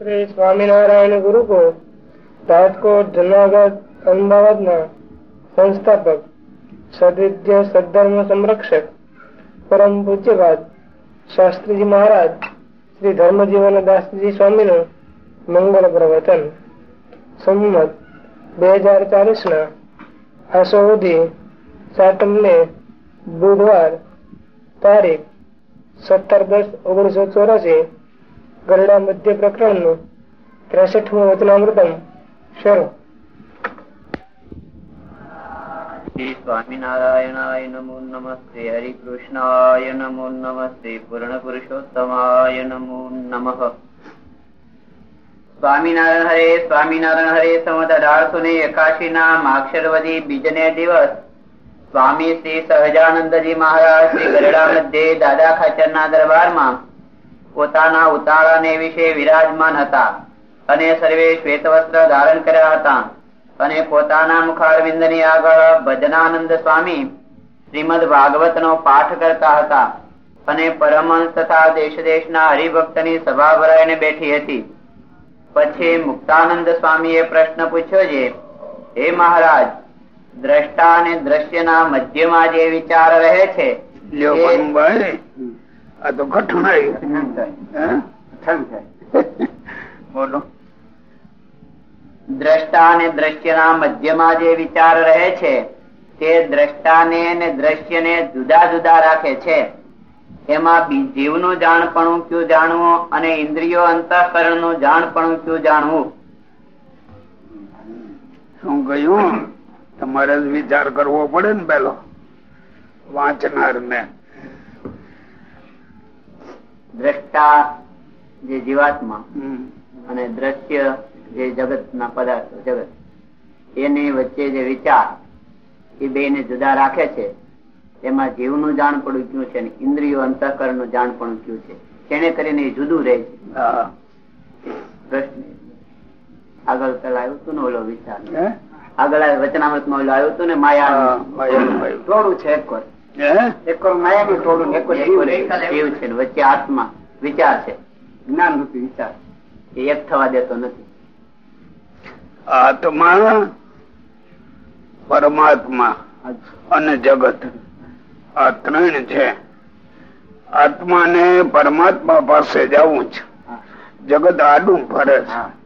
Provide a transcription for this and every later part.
શ્રી સ્વામિનારાયણ ગુરુકુળ રાજકોટ જુનાગઢ અમદાવાદ ના સંસ્થાપક સદવિદ્ય સદધર્મ સંરક્ષક પરમ પૂજ્યવાદ શાસ્ત્રીજી મહારાજ શ્રી ધર્મજીવન દાસજી સ્વામીનું મંગળ પ્રવચન સંમત બે હજાર ચાલીસ ના આસોધી સાતમ ને બુધવાર તારીખ સત્તર દસ ઓગણીસો ચોરાસી ગરડા મધ્ય પ્રકરણનું ત્રેસઠમું વચનામૃતમ શરૂ. શ્રી સ્વામિનારાયણાય નમો નમસ્તે, હરિકૃષ્ણાય નમો નમસ્તે પૂર્ણ પુરુષોત્તમાય નમો નમ. સ્વામિનારાયણ હરે સ્વામિનારાયણ હરે સમત અઢારસો ને એકાશી ના માક્ષરવદી બીજને દિવસ. સ્વામી શ્રી સહજાનંદજી મહારાજ શ્રી ગરડા મધ્યે દાદા ખાચર ના દરબારમાં પોતાના ઉતાળાને વિશે વિરાજમાન હતા અને સર્વે શ્વેત વસ્ત્ર ધારણ કર્યા હતા અને પોતાના મુખારવિંદની આગળ ભજનાનંદ સ્વામી શ્રીમદ ભાગવત નો પાઠ કરતા હતા અને પરમહંસ તથા દેશ દેશના હરિભક્તની સભા ભરાઈને બેઠી હતી. પછી મુક્તાનંદ સ્વામીએ પ્રશ્ન પૂછ્યો છે હે મહારાજ દ્રષ્ટા અને દ્રશ્યના મધ્યમાં જે વિચાર રહે છે આ તો બોલો. દ્રષ્ટા અને દ્રશ્યના મધ્યમાં જે વિચાર રહે છે તે દ્રષ્ટાને અને દ્રશ્યને જુદા જુદા રાખે છે. એમાં બી- જીવનું જાણપણું કયું જાણવું અને ઇન્દ્રિયો અંતઃકરણનું જાણપણું કયું જાણવું? શું કહ્યું? તમારે વિચાર કરવો પડે ને પેલો. વાંચનાર ને દ્રષ્ટા જે જીવાત્મા અને દ્રશ્ય જે જગત ના પદાર્થો જગત. એની વચ્ચે જે વિચાર એ બે ને જુદા રાખે છે. એમાં જીવનું જાણપણું કયું છે અને ઇન્દ્રિયો અંતઃકરણનું જાણ પણ કયું છે. તેને કરીને એ જુદું રહે છે. પ્રશ્ન આગળ પેલા આવ્યું હતું ને ઓલો વિચાર. આગળ વચનામૃતમાં ઓલો આવ્યું હતું ને માયા. થોડું. છે વચ્ચે આત્મા વિચાર છે. જ્ઞાન રૂપી વિચાર. એ એક થવા દેતો નથી. આત્મા પરમાત્મા અને જગત. આ ત્રણ છે. આત્મા ને પરમાત્મા પાસે જવું છે. જગત આડું ફરે છે.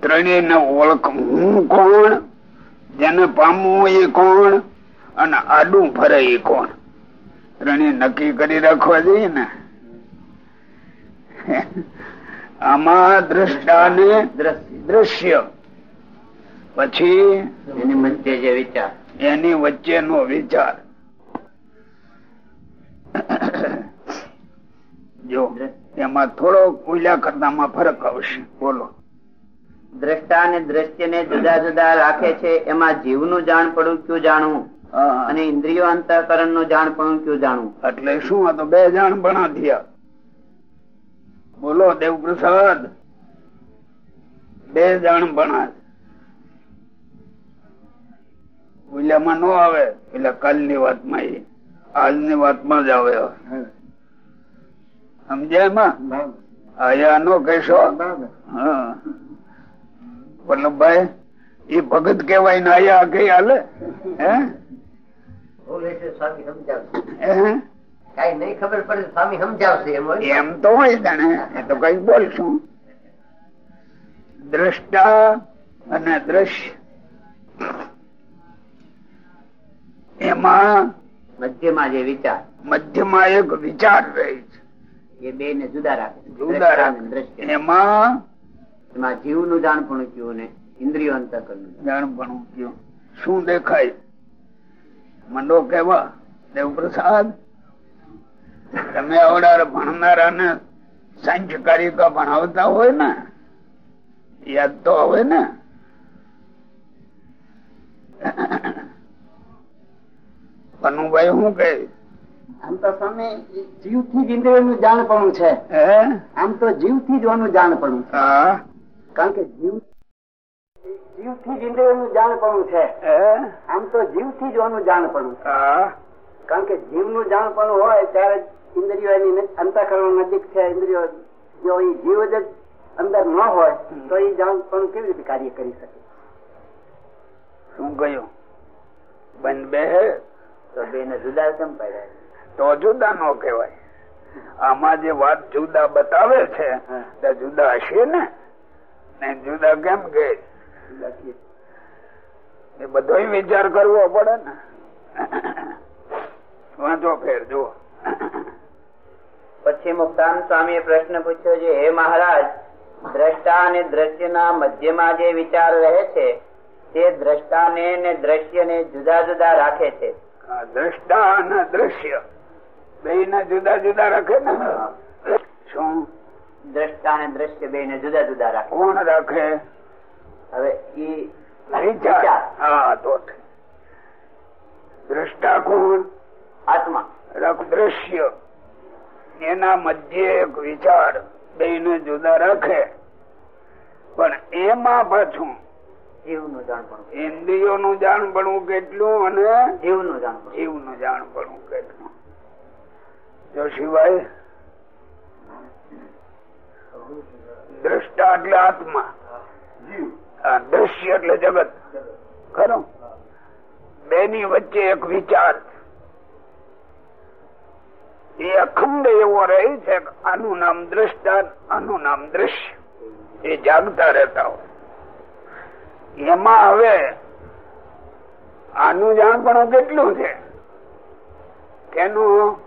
ત્રણેય ને ઓળખ હું કોણ? જેને પામવું એ કોણ? અને આડું ફરે એ કોણ? ત્રણેય નક્કી કરી રાખવા જોઈએ ને. આમાં દ્રષ્ટા ને દ્રશ્ય. પછી એની વચ્ચે જે વિચાર. એની વચ્ચેનો વિચાર. જો એમાં થોડો ઉલ્યા કરતામાં ફરક આવશે. બોલો. દ્રષ્ટા અને દ્રશ્ય ને જુદા જુદા રાખે છે એમાં જીવનું જાણપણું કયું જાણવું. અને ઇન્દ્રિયો અંતઃકરણનું જાણપણું કયું જાણવું? એટલે શું આ તો બે જાણ ભણા થયા? બોલો દેવ પ્રસાદ બે જાણ ભણા ઓલામાં નો આવે એટલે કાલની વાતમાં એ. આજની વાતમાં જ આવે. સમજ્યા એમાં? આયા નો કહેશો? હા. વલ્લભભાઈ એ ભગત કેવાય ને આયા કઈ હાલે? હે? કઈ નઈ ખબર પડે સ્વામી સમજાવશે એમ તો હોય જાણે એ તો કઈ બોલશું. દ્રષ્ટા અને દ્રશ્ય. એમાં મધ્યમાં જે વિચાર. મધ્યમાં એક વિચાર રહે છે. એ બે ને જુદા રાખે. જુદા રાખે. દ્રશ્ય. એમાં એમાં જીવનું જાણપણું કયું ને ઇન્દ્રિયો અંતઃકરણ જાણપણું કયું શું દેખાય? મંડો કેવા દેવપ્રસાદ તમે આવડાર ભણનારા ને સાંખ્યકારિકા ભણાવતા હોય ને યાદ તો આવે ને. પનુભાઈ શું કહે? આમ તો સ્વામી જીવથી જ ઇન્દ્રિયોનું જાણપણું છે. હે? આમ તો જીવથી જ ઓનું જાણપણું છે. કારણ કે જીવ જીવથી જાણપણું છે. આમ તો જીવથી જ ઓનું જાણપણું. કારણ કે જીવનું જાણપણું હોય ત્યારે ઇન્દ્રિયો એની અંતઃકરણ નજીક છે. ઇન્દ્રિયો જો એ જીવ જ અંદર ન હોય તો એ જાણપણું કેવી રીતે કાર્ય કરી શકે? શું કહ્યું બંધ બે તો બે ને જુદા કેમ પડ્યા? તો જુદા નો કહેવાય. આમાં જે વાત જુદા બતાવે છે તે જુદા હશે ને? ને જુદા કેમ કે એ બધો વિચાર કરવો પડે ને. વાંચો ફેર જુઓ. પછી મુક્તાન સ્વામી પ્રશ્ન પૂછ્યો છે હે મહારાજ દ્રષ્ટા અને દ્રશ્યના મધ્યમાં જે વિચાર રહે છે તે દ્રષ્ટાને ને દ્રશ્યને જુદા જુદા રાખે છે. દ્રષ્ટા અને દ્રશ્ય બે ને જુદા જુદા રાખે ને? શું? દ્રષ્ટા અને દ્રશ્ય બે ને જુદા જુદા રાખે. કોણ રાખે? હવે ઈ વિચાર હા તો દ્રષ્ટા કોણ આત્મા. દ્રશ્ય. એના મધ્ય એક વિચાર બે ને જુદા રાખે. પણ એમાં પાછું જીવનું જાણપણું. ઇન્દ્રિયો નું જાણપણું કેટલું અને જીવનું જાણપણું. જીવનું જાણપણું કેટલું? જો સિવાય દ્રષ્ટા એટલે આત્મા. દ્રશ્ય એટલે જગત. ખરું? બેની વચ્ચે એક વિચાર. એ અખંડ એવો રહે છે આનું નામ દ્રષ્ટા આનું નામ દ્રશ્ય. એ જાગતા રહેતા હોય. એમાં હવે આનું જાણપણું કેટલું છે? તેનું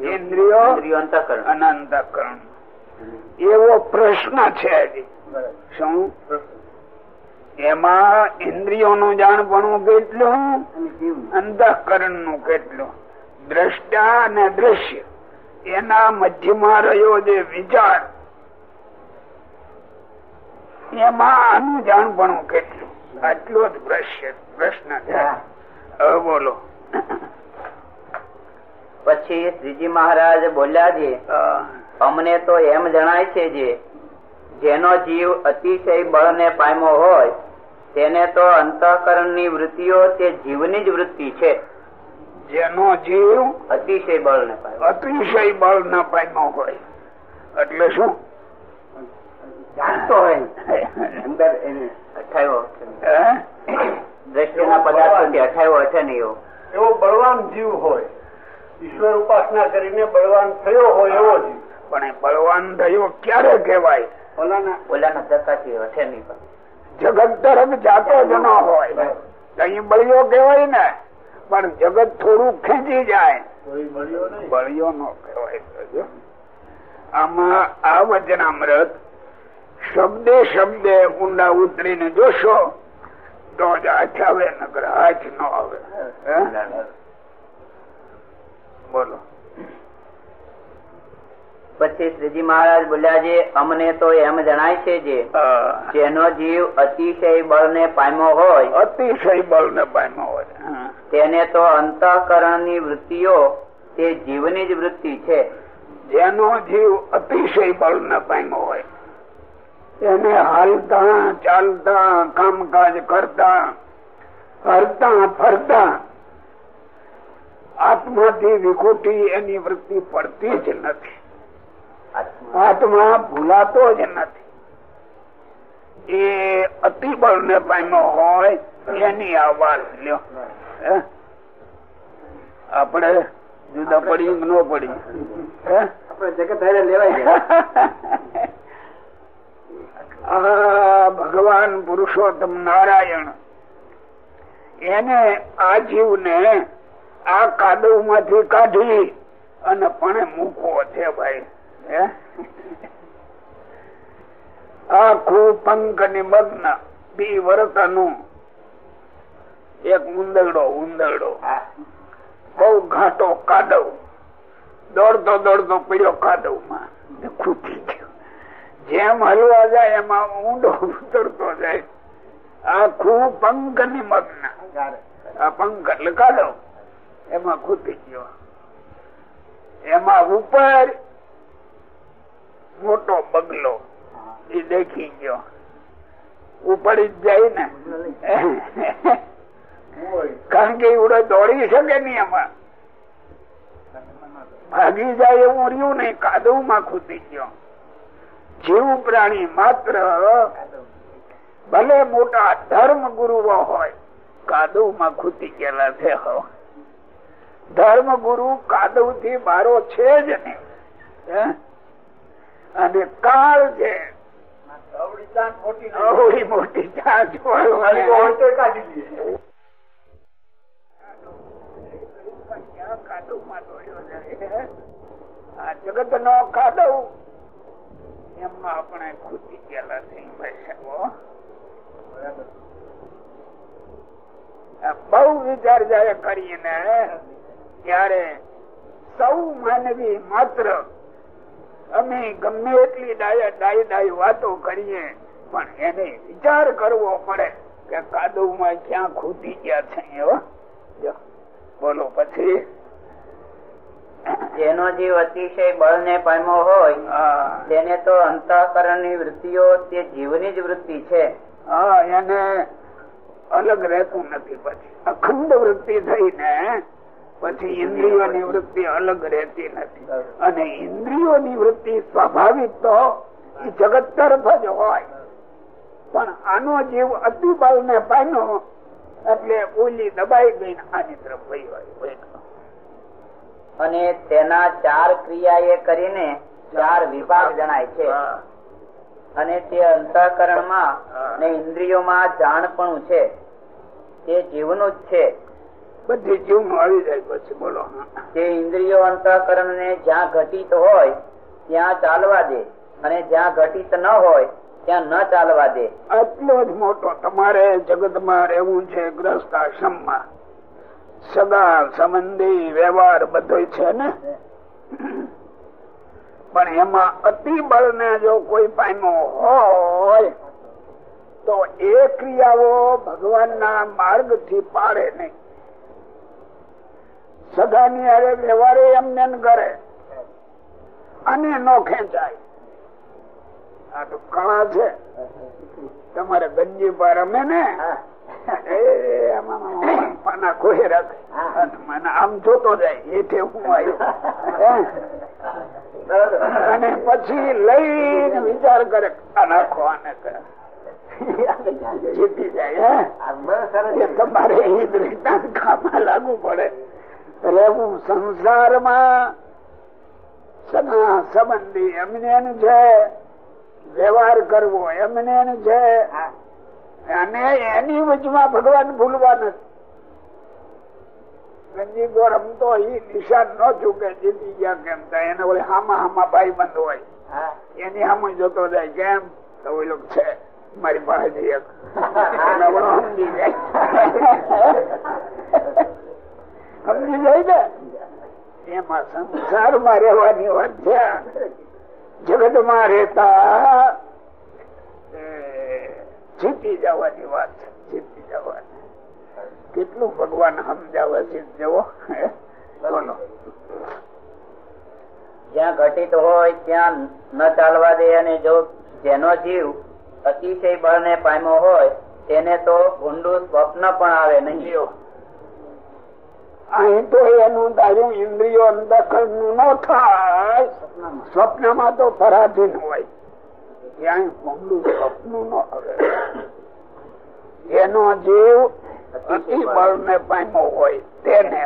ઇન્દ્રિયો અનંતકરણ. એવો પ્રશ્ન છે શું? એમાં ઇન્દ્રિયોનું જાણપણું કેટલું? અંતઃકરણનું કેટલું? દ્રષ્ટા અને દ્રશ્ય. એના મધ્યમાં રહ્યો જે વિચાર. એમાં આનું જાણપણું કેટલું? આટલો જ પ્રશ્ન પ્રશ્ન હવે બોલો. પછી શ્રીજી મહારાજ બોલ્યા છે અમને તો એમ જણાય છે જે જેનો જીવ અતિશય બળને પામ્યો હોય તેને તો અંતઃકરણની વૃત્તિઓ તે જીવની જ વૃત્તિ છે. જેનો જીવ અતિશય બળને અતિશય બળ ન પામ્યો હોય. એટલે શું? જાણતો હોય. અંદર અઠાયો? દ્રષ્ટિના પદાર્થોથી અઠાયો હશે નહીં એવો. એવો બળવાન જીવ હોય. ઈશ્વર ઉપાસના કરીને બળવાન થયો હોય એવો જીવ. પણ એ બળવાન થયો ક્યારે કહેવાય? ઓલાના ઓલાના ધક્કાથી અઠે નહીં જગત તરફ જાતો જ ન હોય. અહીં બળિયો કહેવાય ને પણ જગત થોડું ખેંચી જાય. તો બળ્યો નો કહેવાય. આમાં આ વચનામૃત શબ્દે શબ્દે ઊંડા ઉતરીને જોશો તો જ હાથ આવે નગર હાથ ન આવે. હે? બોલો. પછી શ્રીજી મહારાજ બોલ્યા છે અમને તો એમ જણાય છે જે જેનો જીવ અતિશય બળને પામ્યો હોય અતિશય બળ ને પામ્યો હોય. તેને તો અંતઃકરણની વૃત્તિઓ તે જીવની જ વૃત્તિ છે. જેનો જીવ અતિશય બળ ને પામ્યો હોય. એને હાલતા ચાલતા કામકાજ કરતા હરતા ફરતા આત્માથી વિખૂટી એની વૃત્તિ પડતી જ નથી. આત્મા. ભૂલાતો જ નથી. એ અતિબળ ને પામ્યો હોય એની આ વાત લ્યો આપણે જુદા પડી ન પડી? આપણે જગત લેવાય ભગવાન પુરુષોત્તમ નારાયણ એને આ જીવને આ કાદવમાંથી કાઢી અને પણ મૂકવો છે ભાઈ? આખું પંખ નિમગ્ન બી વર્તનું એક ઉંદરડો ઉંદરડો. બહુ ઘાટો કાદવ દોડતો દોડતો પીડ્યો કાદવમાં. ખૂટી ગયો. જેમ હલવા જાય એમાં ઊંડો ઉતરતો જાય. આખું પંખ નિમગ્ન આ પંખ એટલે કાદવ એમાં ખૂટી ગયો. એમાં ઉપર મોટો બગલો એ દેખી ગયો. ઉપડી જાય ને કારણ કે ઉડે દોડી શકે નહીં એમાં. ભાગી જાય એવું રહ્યું નહીં કાદવમાં ખૂટી ગયો. જીવ પ્રાણી માત્ર ભલે મોટા ધર્મ ગુરુઓ હોય કાદવમાં ખૂતી ગયેલા છે ધર્મ ગુરુ કાદવથી બારો છે જ નહીં? અને કાળ છે અવળી મોટી ચાંચ જગત નો કાદવ એમાં આપણે ખૂટી ગયેલા થઈ બેસાવો બહુ વિચાર કરીએ કરીને ત્યારે સૌ માનવી માત્ર અમે ગમે એટલી ડાય ડાય વાતો કરીએ પણ એને વિચાર કરવો પડે કે કાદવમાં ક્યાં ખૂટી ગયા છે એવા બોલો પછી. જેનો જીવ અતિશય બળ ને પામ્યો હોય તેને તો અંતઃકરણની વૃત્તિઓ તે જીવની જ વૃત્તિ છે. હા એને અલગ રહેતું નથી પછી. અખંડ વૃત્તિ થઈને પછી ઇન્દ્રિયોની વૃત્તિ અલગ રહેતી નથી. અને ઇન્દ્રિયોની વૃત્તિ સ્વાભાવિક તો જગત તરફ જ હોય. પણ આનો જીવ અતિબળ ને પામ્યો એટલે ઓલી દબાઈ ગઈ આની તરફ વહી હોય અને તેના ચાર ક્રિયા એ કરીને ચાર વિભાગ જણાય છે. અને તે અંતઃકરણમાં ઇન્દ્રિયો ને ઇન્દ્રિયોમાં જાણપણું છે. તે જીવનું જ છે. બધી જીવનું આવી જાય પછી બોલો. જે ઇન્દ્રિયો અંતઃકરણ ને જ્યાં ઘટિત હોય ત્યાં ચાલવા દે. અને જ્યાં ઘટિત ન હોય ત્યાં ન ચાલવા દે. આટલો જ મોટો તમારે જગતમાં રહેવું છે ગ્રસ્ત આશ્રમમાં. સદા સંબંધી વ્યવહાર બધો છે ને? પણ એમાં અતિ બળ ને જો કોઈ પામ્યો હોય તો એ ક્રિયાઓ ભગવાનના માર્ગથી પાડે નહીં. સગાની હારે વ્યવહારે એમને કરે. અને નો ખેંચાય. આ તો કળા છે. તમારે ગંજી પર રમે ને? પાના કોઈ રાખે. મને આમ જોતો જાય એઠે હું આવ્યો. અને પછી લઈને વિચાર કરે આ નાખો આને કરે. જીતી જાય તમારે એ દ્રષ્ટાંત કામમાં લાગુ પડે. રહેવું સંસારમાં સગા સંબંધી એમને છે વ્યવહાર કરવો એમને છે. અને એની વચમાં ભગવાન ભૂલવા નથી. રમતો ઈ નિશાન ન ચૂકે જીતી ગયા કેમ થાય એને વળી હામા હામા ભાઈ બંધ હોય એની સામે જોતો જાય કેમ? તો ઓલો છે મારી પાસે એક. સમજી જાય. સમજી જાય ને? એમાં સંસારમાં રહેવાની વાત છે. જગતમાં રહેતા જીતી જવાની વાત છે જીતી જવાની. કેટલું ભગવાન સમજાવે છે જવો બોલો. જ્યાં ઘટિત હોય ત્યાં ન ચાલવા દે અને જો જેનો જીવ અતિશય બળ ને પામ્યો હોય તેને તો ઊંડું સ્વપ્ન પણ આવે નહીં. અહીં તો એનું તારું ઇન્દ્રિયો અંધકરણનું ન થાય. સ્વપ્નમાં તો પરાધીન હોય. ત્યાં પગલું સ્વપ્ન ન આવે. એનો જીવ અતિ બળ ને પામ્યો હોય તેને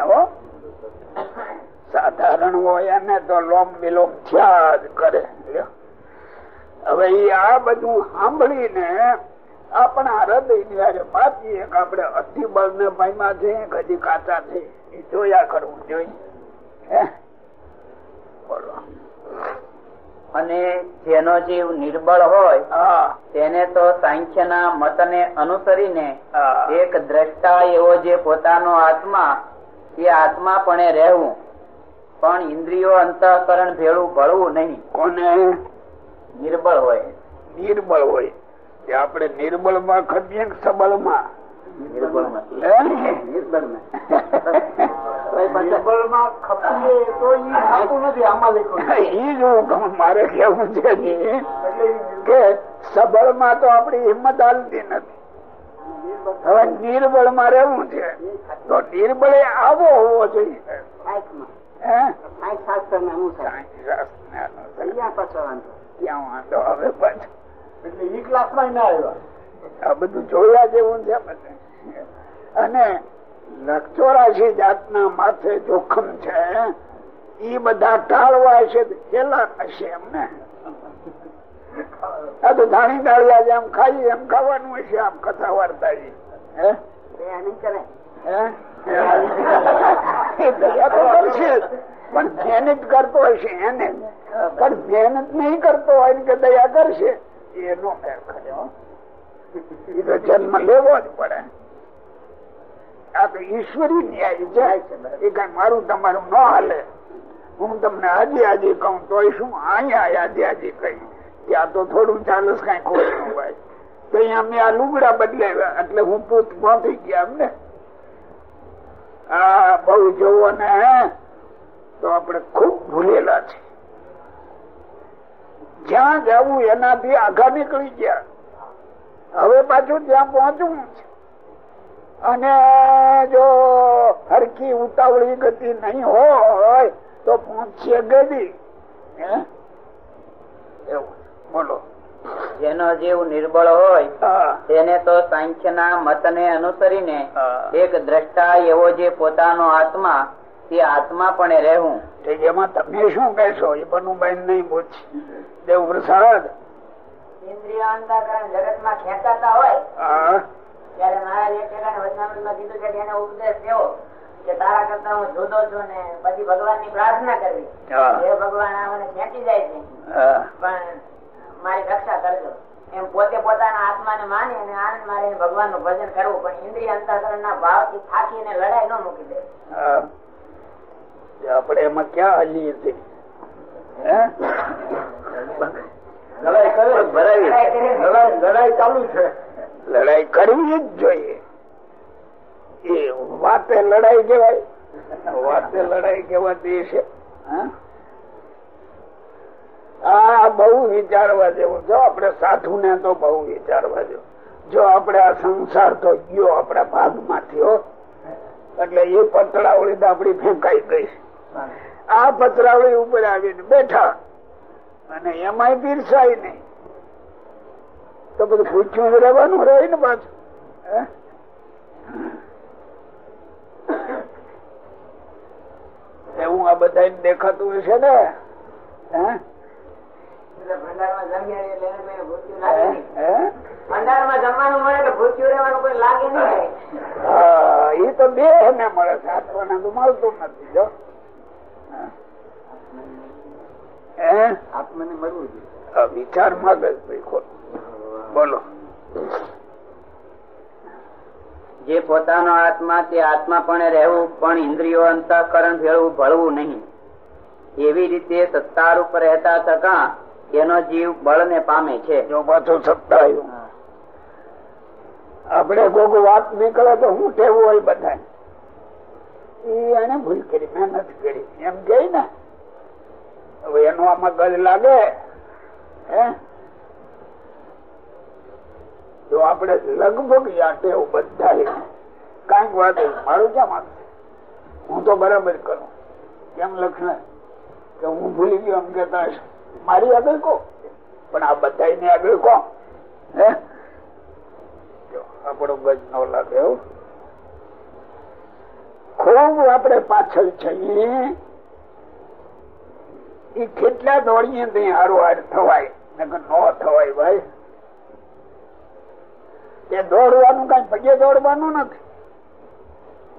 સાધારણ હોય એને તો લોમ વિલોમ થયા જ કરે. હવે આ બધું સાંભળીને આપણા હૃદયની આપણે અતિ બળ ને ભાઈમાં છે હજી કાચા છે. એ જોયા કરવું જોઈએ. બોલો. અને જેનો જીવ નિર્બળ હોય તેને તો સાંખ્યના મતને અનુસરીને એક દ્રષ્ટા એવો જે પોતાનો આત્મા એ આત્મા પણ રહેવું. પણ ઇન્દ્રિયો અંતઃકરણ ભેળું ભળવું નહીં. કોને? નિર્બળ હોય. નિર્બળ હોય. કે આપણે નિર્બળમાં ખપીએ કે સબળમાં ખપીએ તો નથી આમાં લખ્યું મારે કેવું છે કે સબળમાં તો આપણી હિંમત હાલતી નથી. હવે નિર્બળમાં રહેવું છે. તો નિર્બળે આવો હોવો જોઈએ. ક્યાં વાંધો? હવે પાછું. એટલે ઈ ક્લાસમાં ના આવ્યા. આ બધું જોયા જેવું છે અને લક્ષોરાશી જાતના માથે જોખમ છે ઈ બધા ટાળવા છે પેલા હશે એમને આ તો ધાણી ડાળિયા જેમ ખાઈ એમ ખાવાનું હશે આમ કથા વાર્તા હે? પણ મહેનત કરતો હશે એને. પણ મહેનત નહીં કરતો હોય કે દયા કરશે. તો જન્મ લેવો જ પડે. આ તો ઈશ્વરી ન્યાય છે એ કઈ મારું તમારું ન હાલે. હું તમને આજે આજે કહું તો શું? અહીંયા આજે આજે કહી. ત્યાં તો થોડું ચાલસ કઈ ખોટું હોય. તો અહીંયા મેં આ લુગડા બદલાવ્યા. એટલે હું પૂત પહોંચી ગયા એમને. આ બહુ જોવો ને તો આપણે ખૂબ ભૂલેલા છે. જ્યાં જવું એનાથી આઘા નીકળી ગયા. હવે પાછું ત્યાં પહોંચવું છે. અને જો હરકી ઉતાવળી ગતિ નહીં હોય તો પહોંચીએ ગદી. એવું. બોલો. જેનો જીવ નિર્બળ હોય તેને તો સાંખ્ય ના મત ને અનુસરીને. એક દ્રષ્ટા એવો જે પોતાનો આત્મા તે આત્મા પણ રહેવું. તે એમાં તમે શું કહેશો એ બનુભાઈ નહીં પૂછ. દેવ પ્રસાદ ઇન્દ્રિય અંતઃકરણ જગતમાં ખેંચાતા હોય ત્યારે મહારાજ એક ઠેકાણે વચનામૃતમાં કીધું છે એને ઉપદેશ દેવો કે તારા કરતા હું જુદો છું ને પછી ભગવાનની પ્રાર્થના કરવી. હા. ભગવાન મને ખેંચી જાય છે. પણ મારી રક્ષા કરજો. એમ પોતે પોતાના આત્માને માની અને આનંદ મારી ભગવાનનું ભજન કરવું પણ ઇન્દ્રિય અંતઃકરણ ના ભાવથી થાકીને લડાઈ ન મૂકી દે. આપણે એમાં ક્યાં હલીએ છીએ? લડાઈ કરવી જ જોઈએ. એ વાતે લડાઈ કેવાય વાતે લડાઈ કેવાતી છે? આ બહુ વિચારવા જેવું. જો આપણે સાધુ ને તો બહુ વિચારવા જેવું. જો આપણે આ સંસાર તો ગયો આપણા ભાગમાંથી હો. એટલે એ પતળાવળી તો આપડી ફેંકાઈ ગઈ આ પતરાવળી ઉપર આવીને બેઠા. અને એમાંય પીરસાય નહીં. તો બધું પૂછ્યું રહેવાનું રહે ને પાછું. એવું આ બધા દેખાતું હશે ને? એ તો બે ને મળે છે. આત્માને તો મળતું નથી જો. આત્માને મળવું જોઈએ. આ વિચાર ભાઈ બોલો. જે પોતાનો આત્મા તે આત્મા પણ રહેવું પણ ઇન્દ્રિયો અંતઃકરણ ભેળવું ભળવું નહીં. એવી રીતે સત્તા રૂપ રહેતા થકા એનો જીવ બળને પામે છે. જો પાછું સત્તા આપણે કોક વાત નીકળે તો હું ટેવું હોય બધા એને ભૂલ કરી, મહેનત કરી. એમ કે ને, હવે એનો આમાં ગજ લાગે જો આપણે લગભગ યાટે બધા કંઈક વાત મારું ક્યાં માનું હું તો બરાબર કરું. કેમ લક્ષણ કે હું ભૂલી ગયો એમ કેતા મારી આગળ કો પણ આ બધા આગળ કો હે? આપણો ગજ ન લાગે હો. ખૂબ આપણે પાછળ છીએ. એ કેટલા દોડીએ ત્યાં હારું હાર થવાય. નકર નો થવાય ભાઈ. એ દોડવાનું કઈ પગે દોડવાનું નથી.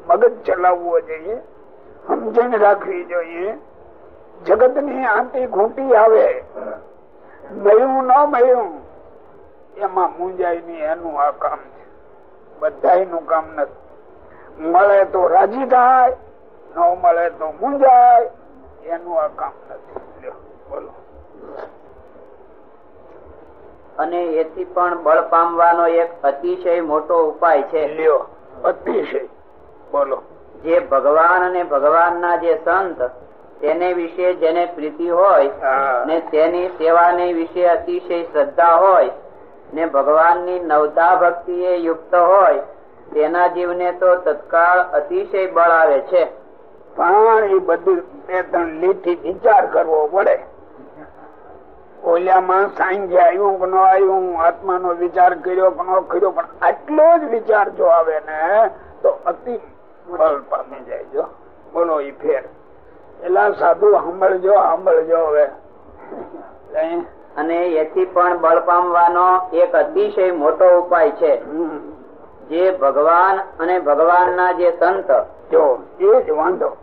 મગજ ચલાવવો જોઈએ. સમજણ રાખવી જોઈએ. જગતની આંટી ઘૂંટી આવે. મળ્યું ન મળ્યું એમાં મુંજાઈ ની એનું આ કામ છે. બધા કામ નથી. મળે તો રાજી થાય ન મળે તો મુંજાય એનું આ કામ નથી બોલો. અને એથી પણ બળ પામવાનો એક અતિશય મોટો ઉપાય છે. અતિશય. બોલો. જે ભગવાન અને ભગવાનના જે સંત તેને વિશે જેને પ્રીતિ હોય. ને તેની સેવાને વિશે અતિશય શ્રદ્ધા હોય ને ભગવાનની નવતા ભક્તિ એ યુક્ત હોય તેના જીવને તો તત્કાળ અતિશય બળ આવે છે. પણ એ બધું બે ત્રણ લીટી વિચાર કરવો પડે. ઓલિયામાં સાંજે આવ્યું કે ન આવ્યું આત્માનો વિચાર કર્યો કે ન કર્યો પણ આટલો જ વિચાર જો આવે ને તો અતિ બળ પામી જાય જો. બોલો ઈ ફેર. એલા સાધુ સાંભળજો સાંભળજો હવે. અને એથી પણ બળ પામવાનો એક અતિશય મોટો ઉપાય છે. જે ભગવાન અને ભગવાનના જે સંત જો એ જ વાંધો.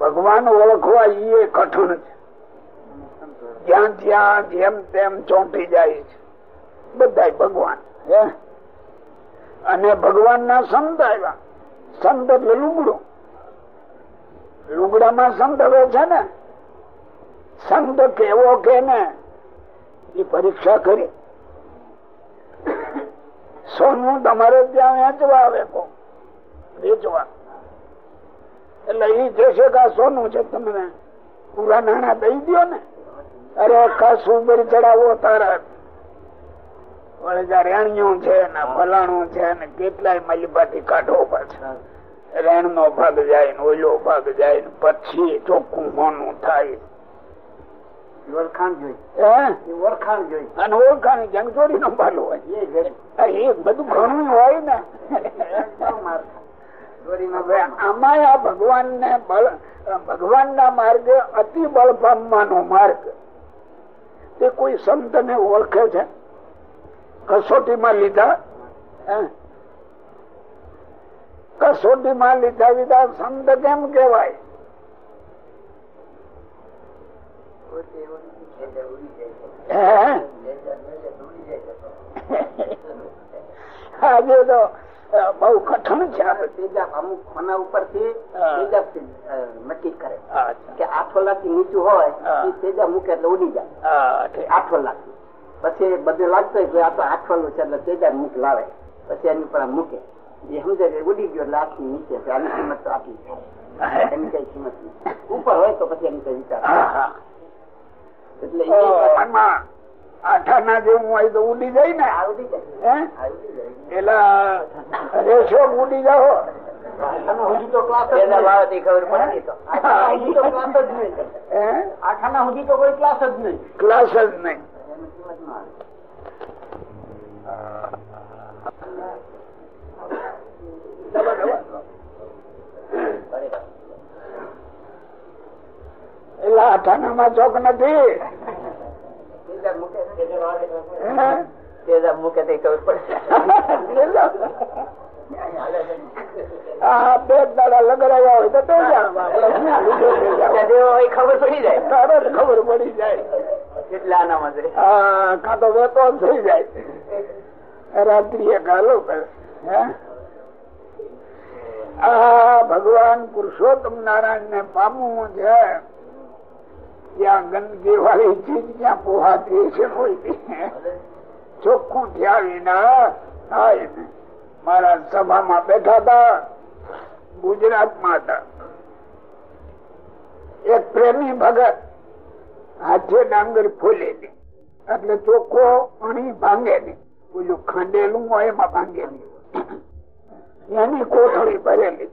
ભગવાન ઓળખવા એ કઠણ છે. જ્યાં જ્યાં જેમ તેમ ચોંટી જાય છે. બધા ભગવાન. હે? અને ભગવાન ના સંત આવ્યા. સંત એટલે લુગડું. લુગડામાં સંત હવે છે ને? સંત કેવો કે ને? એ પરીક્ષા કરી. સોનું તમારે ત્યાં વેચવા આવે કો વેચવા. એટલે ઈ જશે કે સોનું છે તમને પૂરા નાણા દઈ દો ને. અરે ખાસ ઉપર ચડાવો તારા. રેણિયું છે ને ફલાણું છે ને કેટલાય મલીબાટી કાઢો પાછા. રેણ નો ભાગ જાય ને ઓલો ભાગ જાય ને પછી ચોખ્ખું મોનું થાય. ઓળખાણ જોઈ. ઓળખાણ જોઈ. અને ઓળખાણી ચોરી નો ભાલો હોય. એ બધું ઘણું હોય ને. આમાં આ ભગવાન ને બળ ભગવાન ના માર્ગે અતિ બળ પામવાનો માર્ગ તે કોઈ સંત ને ઓળખે છે? કસોટી માં લીધા? કસોટી માં લીધા વિધા સંત કેમ કેવાય આજે તો બહુ કઠણ છે અમુક ખોના ઉપરથી નક્કી કરે. કે આઠો લાખથી નીચું હોય. એ મૂકે એટલે ઉડી જાય. આઠો લાખ પછી બધું લાગતું કે આ તો આઠવાનું છે એટલે તેજા મૂક લાવે. પછી એની ઉપર મૂકે. એ સમજે કે ઉડી ગયો એટલે આઠની નીચે છે આની કિંમત તો આટલી એની કઈ કિંમત ઉપર હોય તો પછી એની કઈ વિચાર. એટલે આઠાના જેવું હોય તો ઉડી જાય ને. રેશો ઉડી જાઓ. તો ક્લાસ જ નહીં. ભાવથી એટલે આઠાનામાં ચોક નથી. બે ખબર ખબર પડી જાય. કેટલા આનામાં કાં તો વેતો થઈ જાય. રાત્રિએ ગાલો કરે. હે? આ ભગવાન પુરુષોત્તમ નારાયણ ને પામવું છે. ત્યાં ગંદકી વાળી ચીજ ક્યાં પોહાતી છે કોઈ. ચોખ્ખું થયા વિના થાય ને મારા સભામાં બેઠા હતા. ગુજરાતમાં હતા એક પ્રેમી ભગત હાથે ડાંગર ફોલેલી એટલે ચોખ્ખો અણી ભાંગે નહીં ઓલું ખાંડેલું હોય એમાં ભાંગે નહીં એની કોથળી ભરેલી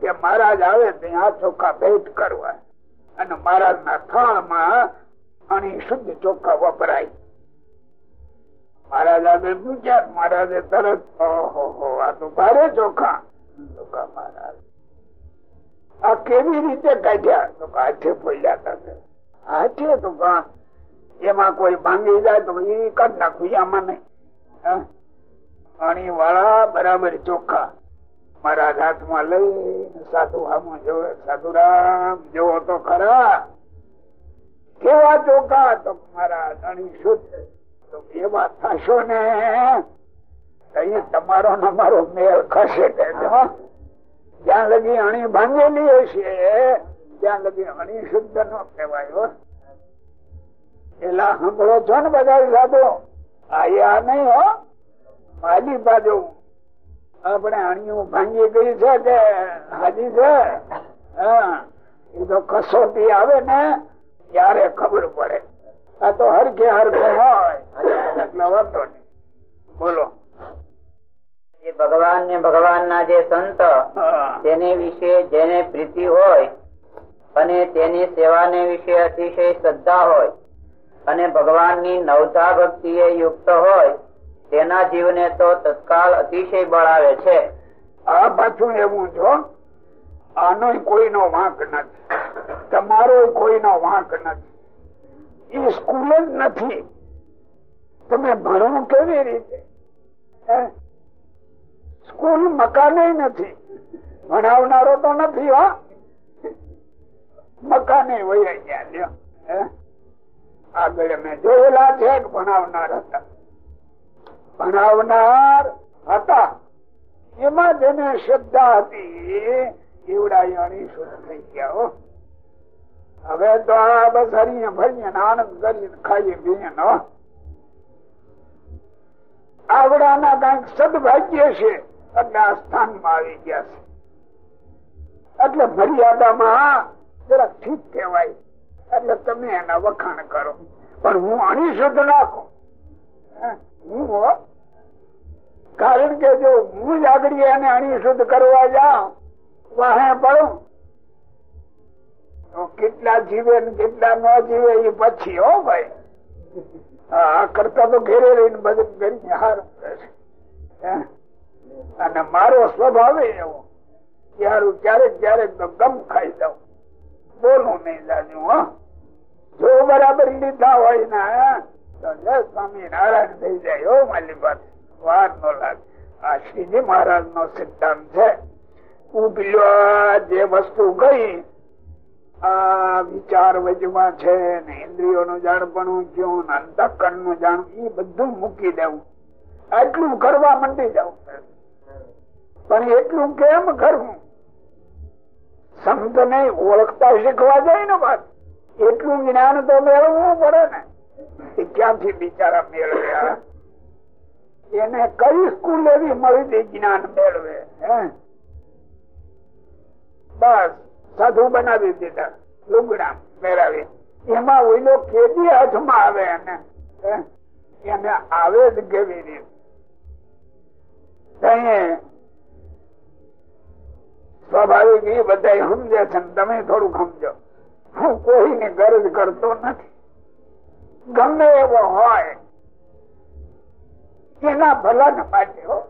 કે મહારાજ આવે ત્યાં ચોખ્ખા ભેટ કરવા. અને મહારાજ ના થાળમાં અણી શુદ્ધ ચોખ્ખા વપરાય. મહારાજ આગળ પૂછ્યા, મહારાજે, તરત ઓહો આ તો ભારે ચોખા ચોખા મહારાજ, આ કેવી રીતે કાઢ્યા? તો હાથે ફોડ્યા હતા હાથે? તો એમાં કોઈ ભાંગી જાય તો એ કાઢ નાખું આમાં નહીં? પાણી વાળા બરાબર ચોખ્ખા. મારા હાથમાં લઈ સાધુ આમાં જોવે સાધુ રામ જોવો તો ખરા. કેવા ચોખા તો મારા ધણી શુદ્ધ. તો એવા થશો ને તમારો ને મારો મેળ ખસે જ્યાં લગી અણી ભાંગેલી હશે ત્યાં લગી અણી શુદ્ધ નો કહેવાયો. એલા સાંભળો છો ને બધા સાધુ આ નહીં હો. મારી બાજુ આપણે અણિયું ભાંગી ગઈ છે કે હાજી છે? હા. એ તો કસોટી આવે ને ત્યારે ખબર પડે. આ તો હરખે હરખું હોય. એટલે વાંધો નહીં. બોલો. ભગવાન ને ભગવાનના જે સંત. તેને વિશે જેને પ્રીતિ હોય અને તેની સેવાને વિશે અતિશય શ્રદ્ધા હોય અને ભગવાનની નવતા ભક્તિ એ યુક્ત હોય તેના જીવને તો તત્કાળ અતિશય બળ આવે છે. આ પાછું એવું જો આનો કોઈનો વાંક નથી. તમારો કોઈનો વાંક નથી. એ સ્કૂલ જ નથી. તમે ભણવું કેવી રીતે? સ્કૂલ મકાને નથી. ભણાવનારો તો નથી, હા. મકાને વહી ગયા? આગળ મેં જોયેલા છે ભણાવનાર હતા. ભણાવનાર હતા. એમાં જેને શ્રદ્ધા હતી એવડા શુદ્ધ થઈ ગયા હવે તો આ બસ હરીએ ભરીએ આનંદ કરીએ ખાઈએ પીએ ને આવડાના કંઈક સદભાગ્ય છે એટલે આ સ્થાનમાં આવી ગયા છે. એટલે મર્યાદામાં જરાક ઠીક કહેવાય. એટલે તમે એના વખાણ કરો. પણ હું અણી શુદ્ધ નાખું. હે? કારણ કે જો હું જ આગળ એને અણી શુદ્ધ કરવા જાઉં, વાહે પડું. તો કેટલા જીવે કેટલા ન જીવે એ પછી, હો ભાઈ. આ કરતા તો ઘેરે રહીને બધું કરીને હારું? અને મારો સ્વભાવ એવો ક્યારું ક્યારેક ક્યારેક તો ગમ ખાઈ જાઉં બોલું નહીં જાજુ, હો. જો બરાબર લીધા હોય ને તો જય સ્વામી નારાયણ થઈ જાય, હો મારી પાસે વાર નો લાગે. આ શ્રીજી મહારાજ નો સિદ્ધાંત છે. જે વસ્તુ ગઈ આ વિચાર વચમાં છે ને ઇન્દ્રિયો જાણપણું ક્યું ને અંતકરણનું જાણ એ બધું મૂકી દેવું. એટલું કરવા માંડી જવું પણ એટલું કેમ કરવું? સંત ને ઓળખતા શીખવા જાય ને વાત. એટલું જ્ઞાન તો મેળવવું પડે ને. એ ક્યાંથી બિચારા મેળવ્યા? એને કઈ સ્કૂલ એવી મળી દે જ્ઞાન મેળવે? બસ, સાધુ બનાવી દીધા, લુગડા મેળવી. એમાં ઓઈલો કેદી હાથમાં આવે એને એને આવે જ કેવી રીતે? સ્વાભાવિક એ બધા સમજે છે તમે થોડુંક સમજો. હું કોઈને ગરજ કરતો નથી. ગમે એવો હોય એના ભલા માટે હો.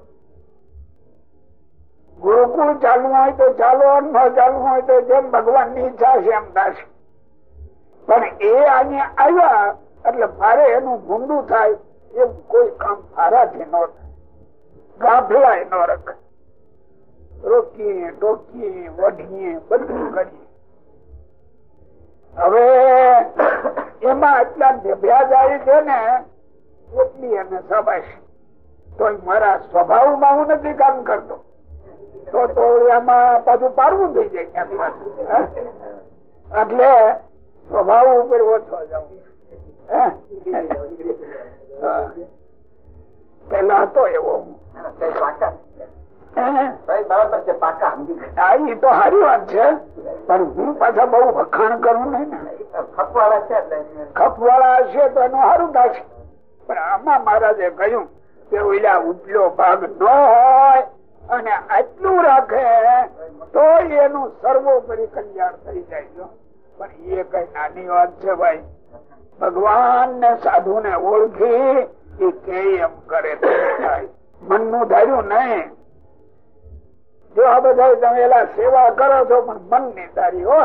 ગુરુકુળ ચાલવું હોય તો ચાલો ન ચાલવું હોય તો જેમ ભગવાનની ઈચ્છા છે એમ થશે. પણ એ અહીંયા આવ્યા એટલે મારે એનું ભૂંડું થાય એમ કોઈ કામ મારાથી ન થાય. ન રખાય રોકીએ, ટોકીએ, વઢીએ, બધું કરીએ. હવે એમાં આટલા ભેભ્યા જાય છે ને, એટલી એને સબાશ. તો મારા સ્વભાવમાં હું નથી કામ કરતો. તો તો એમાં પાછું પારવું થઈ જાય એટલે સ્વભાવ ઉપર ઓછો જાઉં. પેલા હતો એવો તો સારી વાત છે. પણ હું પાછા બહુ વખાણ કરું નહીં ખપવાળા છે ખપવાળા હશે તો એનું સારું થશે. પણ આમાં મહારાજે કહ્યું કે ઓલા ઉપલો ભાગ ન હોય અને આટલું રાખે તો એનું સર્વોપરી કલ્યાણ થઈ જાય. પણ એ કઈ નાની વાત છે ભાઈ. ભગવાન ને સાધુ ને ઓળખી એ કે એમ કરે મનનું ધાર્યું નહીં. જો આ બધા તમે એલા સેવા કરો છો, પણ મનની ધારી હો.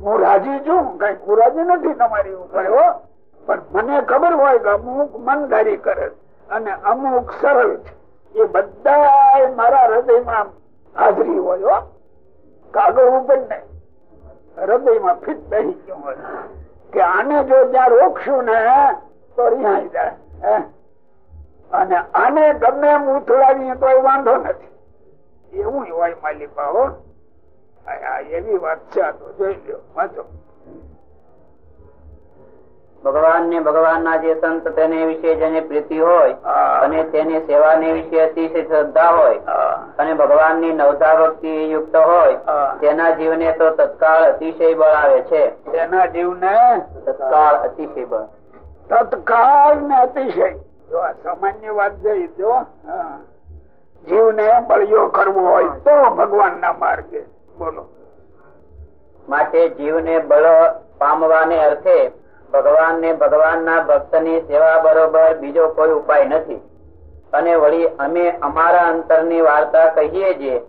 હું રાજી છું, કઈ કુરાજી નથી તમારી ઉપર, હો. પણ મને ખબર હોય કે અમુક મનધારી કરે છે. અને અમુક સરળ છે. એ બધા મારા હૃદયમાં હાજરી હોય કાગળ ઉપર નહીં. હૃદયમાં ફિટ બેસી ગયો હોય. કે આને જો ત્યાં રોકશું ને, તો રિહાઈ જાય? અને આને ગમે એમ ઉથડાવીએ તો એ વાંધો નથી. એવું હોય માલિકા, હો. એવી વાત છે તો જોઈ લો વાંચો. ભગવાન ને ભગવાન ના જે સંત તેને વિશે જેને પ્રીતિ હોય અને તેની સેવા ને વિશે અતિશય શ્રદ્ધા હોય અને ભગવાનની નવતા ભક્તિ યુક્ત હોય તેના જીવ ને તો તત્કાળ અતિશય બળ આવે છે. તેના જીવને તત્કાળ અતિશય બળ. તત્કાળ ને અતિશય. જો સામાન્ય વાત જઈ જો જીવ ને બળિયો કરવો હોય તો ભગવાન ના માર્ગે. બોલો. માટે જીવ ને બળ પામવાને અર્થે ભગવાન ને ભગવાનના ભક્તની સેવા બરોબર બીજો કોઈ ઉપાય નથી. અને વળી અમે અમારા અંતરની વાર્તા કહીએ છીએ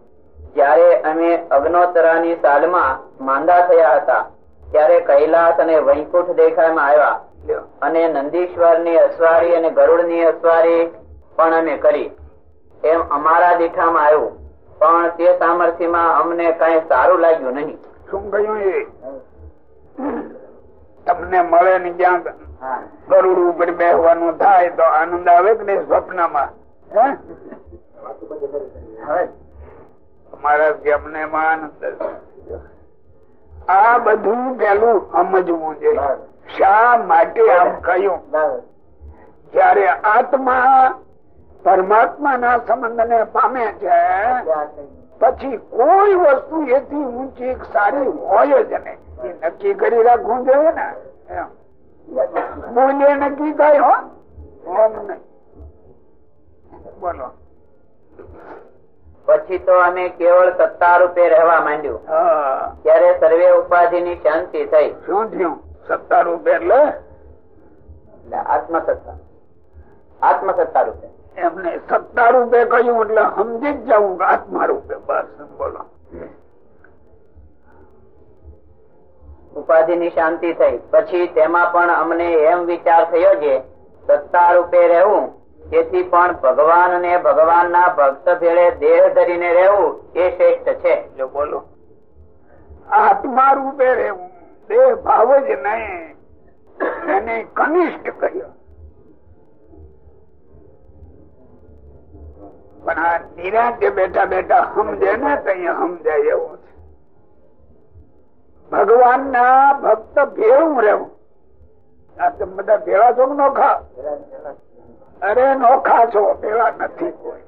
જ્યારે અમે અગ્નોત્તરાની સાલમાં માંદા થયા હતા ત્યારે કૈલાસ અને વૈકુંઠ દેખાયમાં આવ્યા. અને નંદીશ્વરની અસવારી અને ગરુડની અસવારી પણ અમે કરી. એમ અમારા દીઠામાં આવ્યું. પણ તે સામર્થ્યમાં અમને કઈ સારું લાગ્યું નહીં. શું કહ્યું તમને મળે ને ક્યાંક ગરુડ ઉપર બેસવાનું થાય તો આનંદ આવે કે નહીં જેમને માં આનંદ આ બધું પેલું સમજવું છે. શા માટે આમ કહ્યું? જયારે આત્મા પરમાત્મા ના સંબંધ ને પામે છે પછી કોઈ વસ્તુ એથી ઊંચી સારી હોય જ નહીં. નક્કી કરી રાખવું જોઈએ ને. બોલે નક્કી થાય હો. નહીં. બોલો. પછી તો અમે કેવળ સત્તા રૂપે રહેવા માંડ્યું. ત્યારે સર્વે ઉપાધિ ની શાંતિ થઈ. શું થયું? સત્તા રૂપે એટલે? એટલે આત્મસત્તા. આત્મસત્તા રૂપે એમને સત્તા રૂપે કહ્યું એટલે સમજી જ જવું આત્મા રૂપે બસ બોલો. ઉપાધિ ની શાંતિ થઈ. પછી તેમાં પણ અમને એમ વિચાર થયો છે સત્તા રૂપે રહેવું તેથી પણ ભગવાન ને ભગવાન ના ભક્ત ભેળે દેહ ધરીને રહેવું એ શ્રેષ્ઠ છે. જો બોલો. આત્મા રૂપે રહેવું. દેહ ભાવ જ નહીં. એને કનિષ્ઠ કહ્યો. પણ આ નિરાંતે બેઠા બેઠા સમજે ને તો સમજાય એવું છે. ભગવાન ના ભક્ત ભેળું રહેવું. આ તમે બધા ભેળા છો નોખા? અરે નોખા છો ભેળા નથી કોઈ.